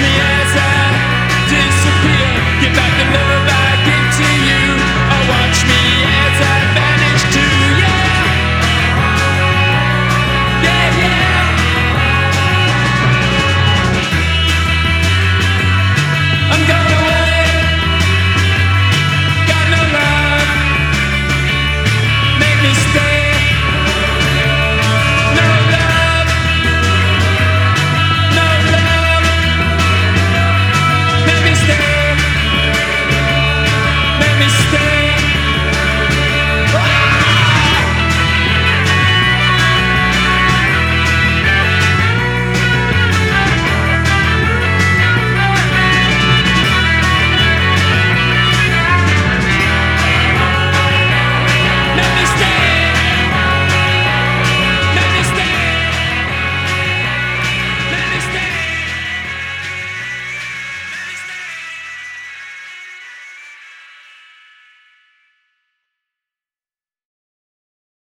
me